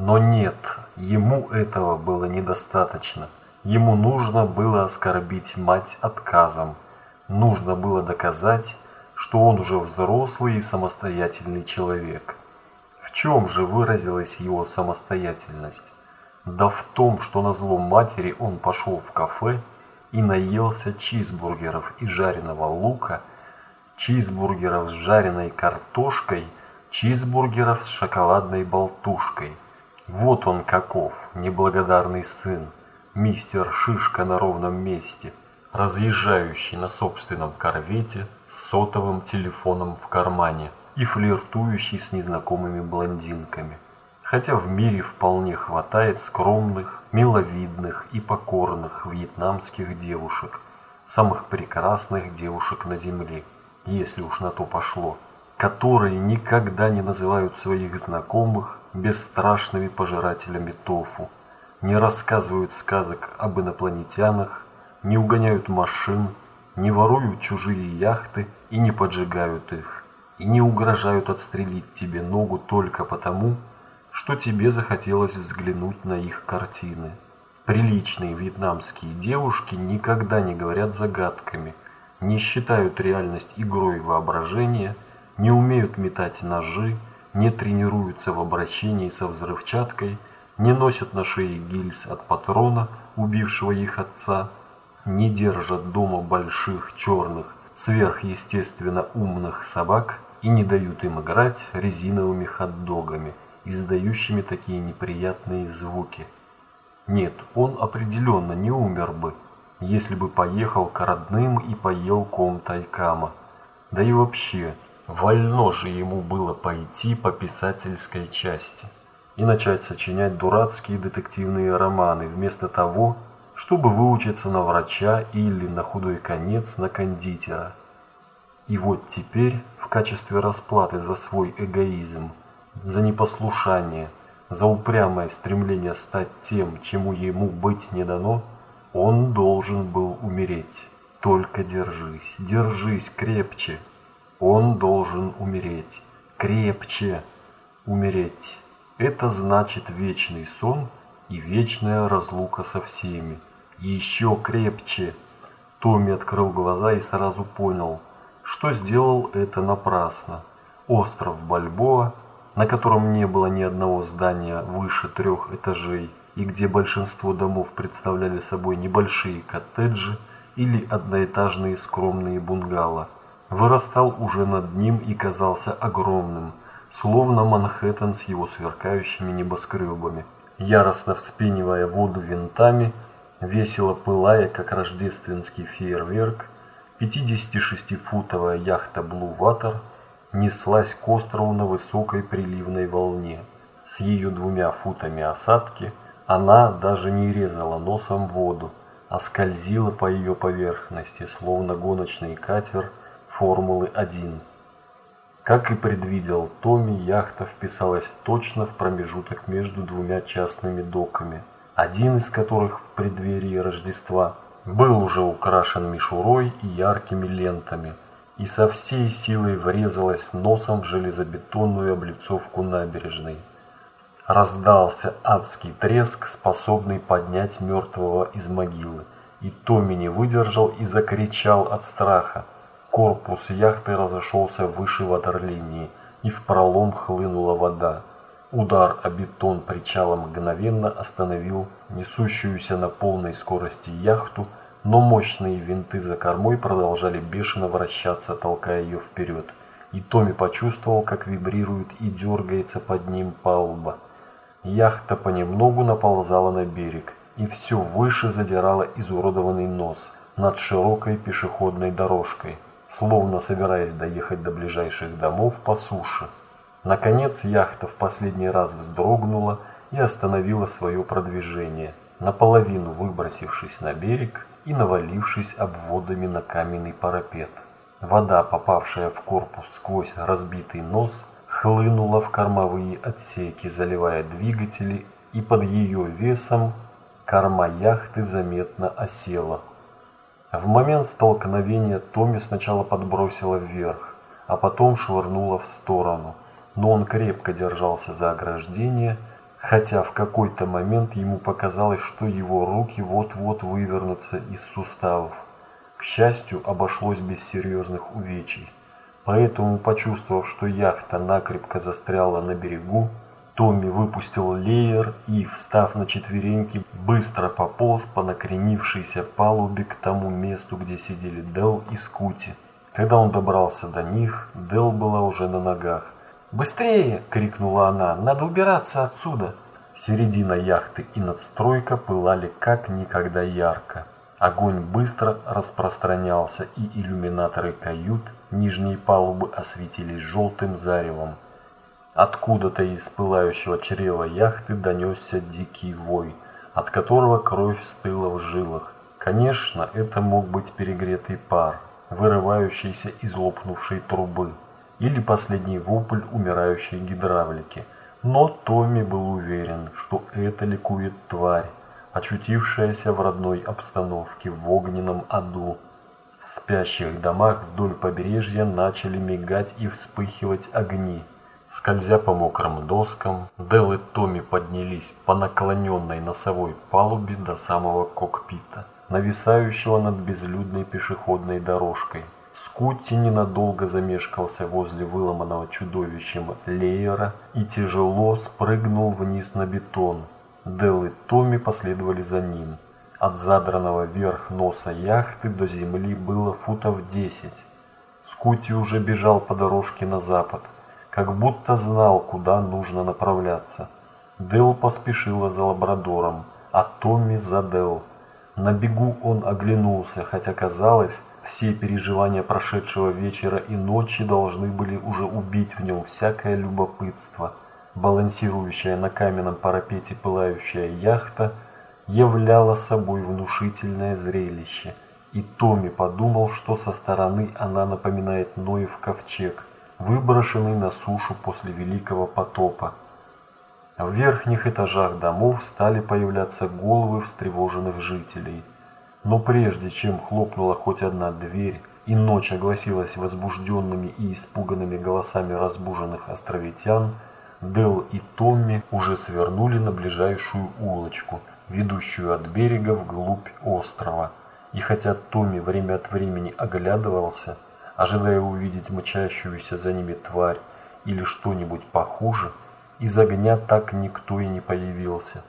Но нет, ему этого было недостаточно. Ему нужно было оскорбить мать отказом. Нужно было доказать, что он уже взрослый и самостоятельный человек. В чем же выразилась его самостоятельность? Да в том, что на зло матери он пошел в кафе и наелся чизбургеров и жареного лука, чизбургеров с жареной картошкой, чизбургеров с шоколадной болтушкой. Вот он каков, неблагодарный сын, мистер Шишка на ровном месте, разъезжающий на собственном корвете с сотовым телефоном в кармане и флиртующий с незнакомыми блондинками. Хотя в мире вполне хватает скромных, миловидных и покорных вьетнамских девушек, самых прекрасных девушек на земле, если уж на то пошло, которые никогда не называют своих знакомых бесстрашными пожирателями тофу, не рассказывают сказок об инопланетянах, не угоняют машин, не воруют чужие яхты и не поджигают их, и не угрожают отстрелить тебе ногу только потому, что тебе захотелось взглянуть на их картины. Приличные вьетнамские девушки никогда не говорят загадками, не считают реальность игрой воображения, не умеют метать ножи, не тренируются в обращении со взрывчаткой, не носят на шее гильз от патрона, убившего их отца, не держат дома больших черных сверхъестественно умных собак и не дают им играть резиновыми хот-догами – издающими такие неприятные звуки. Нет, он определенно не умер бы, если бы поехал к родным и поел ком тайкама. Да и вообще, вольно же ему было пойти по писательской части и начать сочинять дурацкие детективные романы вместо того, чтобы выучиться на врача или, на худой конец, на кондитера. И вот теперь, в качестве расплаты за свой эгоизм, за непослушание, за упрямое стремление стать тем, чему ему быть не дано, он должен был умереть. Только держись, держись крепче. Он должен умереть. Крепче умереть. Это значит вечный сон и вечная разлука со всеми. Еще крепче. Томми открыл глаза и сразу понял, что сделал это напрасно. Остров Бальбоа на котором не было ни одного здания выше трех этажей и где большинство домов представляли собой небольшие коттеджи или одноэтажные скромные бунгало, вырастал уже над ним и казался огромным, словно Манхэттен с его сверкающими небоскребами. Яростно вспенивая воду винтами, весело пылая, как рождественский фейерверк, 56-футовая яхта Blue Water – неслась к острову на высокой приливной волне. С ее двумя футами осадки она даже не резала носом воду, а скользила по ее поверхности, словно гоночный катер Формулы-1. Как и предвидел Томми, яхта вписалась точно в промежуток между двумя частными доками, один из которых в преддверии Рождества был уже украшен мишурой и яркими лентами – и со всей силой врезалась носом в железобетонную облицовку набережной. Раздался адский треск, способный поднять мертвого из могилы, и Томми не выдержал и закричал от страха. Корпус яхты разошелся выше ватерлинии, и в пролом хлынула вода. Удар о бетон причала мгновенно остановил несущуюся на полной скорости яхту, но мощные винты за кормой продолжали бешено вращаться, толкая ее вперед. И Томми почувствовал, как вибрирует и дергается под ним палуба. Яхта понемногу наползала на берег, и все выше задирала изуродованный нос над широкой пешеходной дорожкой, словно собираясь доехать до ближайших домов по суше. Наконец яхта в последний раз вздрогнула и остановила свое продвижение, наполовину выбросившись на берег и навалившись обводами на каменный парапет. Вода, попавшая в корпус сквозь разбитый нос, хлынула в кормовые отсеки, заливая двигатели, и под ее весом корма яхты заметно осела. В момент столкновения Томми сначала подбросила вверх, а потом швырнула в сторону, но он крепко держался за ограждение, хотя в какой-то момент ему показалось, что его руки вот-вот вывернутся из суставов. К счастью, обошлось без серьезных увечий. Поэтому, почувствовав, что яхта накрепко застряла на берегу, Томми выпустил леер и, встав на четвереньки, быстро пополз по накренившейся палубе к тому месту, где сидели Дел и Скути. Когда он добрался до них, Дел была уже на ногах. «Быстрее!» — крикнула она. «Надо убираться отсюда!» Середина яхты и надстройка пылали как никогда ярко. Огонь быстро распространялся, и иллюминаторы кают нижней палубы осветились желтым заревом. Откуда-то из пылающего чрева яхты донесся дикий вой, от которого кровь стыла в жилах. Конечно, это мог быть перегретый пар, вырывающийся из лопнувшей трубы, или последний вопль умирающей гидравлики. Но Томми был уверен, что это ликует тварь, очутившаяся в родной обстановке в огненном аду. В спящих домах вдоль побережья начали мигать и вспыхивать огни. Скользя по мокрым доскам, Дел и Томми поднялись по наклоненной носовой палубе до самого кокпита, нависающего над безлюдной пешеходной дорожкой. Скутти ненадолго замешкался возле выломанного чудовищем леера и тяжело спрыгнул вниз на бетон. Дел и Томми последовали за ним. От задранного вверх носа яхты до земли было футов десять. Скути уже бежал по дорожке на запад – как будто знал, куда нужно направляться. Дел поспешила за лабрадором, а Томми за Дел. На бегу он оглянулся, хотя казалось, все переживания прошедшего вечера и ночи должны были уже убить в нем всякое любопытство. Балансирующая на каменном парапете пылающая яхта являла собой внушительное зрелище, и Томми подумал, что со стороны она напоминает Ноев ковчег, выброшенный на сушу после Великого потопа. В верхних этажах домов стали появляться головы встревоженных жителей. Но прежде чем хлопнула хоть одна дверь, и ночь огласилась возбужденными и испуганными голосами разбуженных островитян, Дел и Томми уже свернули на ближайшую улочку, ведущую от берега вглубь острова. И хотя Томми время от времени оглядывался, ожидая увидеть мчащуюся за ними тварь или что-нибудь похуже, из огня так никто и не появился.